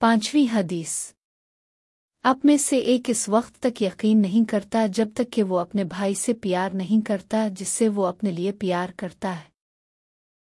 पांचवीं हदीस। अब में से एक इस वक्त तक यकीन नहीं करता जब तक कि वो अपने भाई से प्यार नहीं करता जिससे वो अपने लिए प्यार करता है।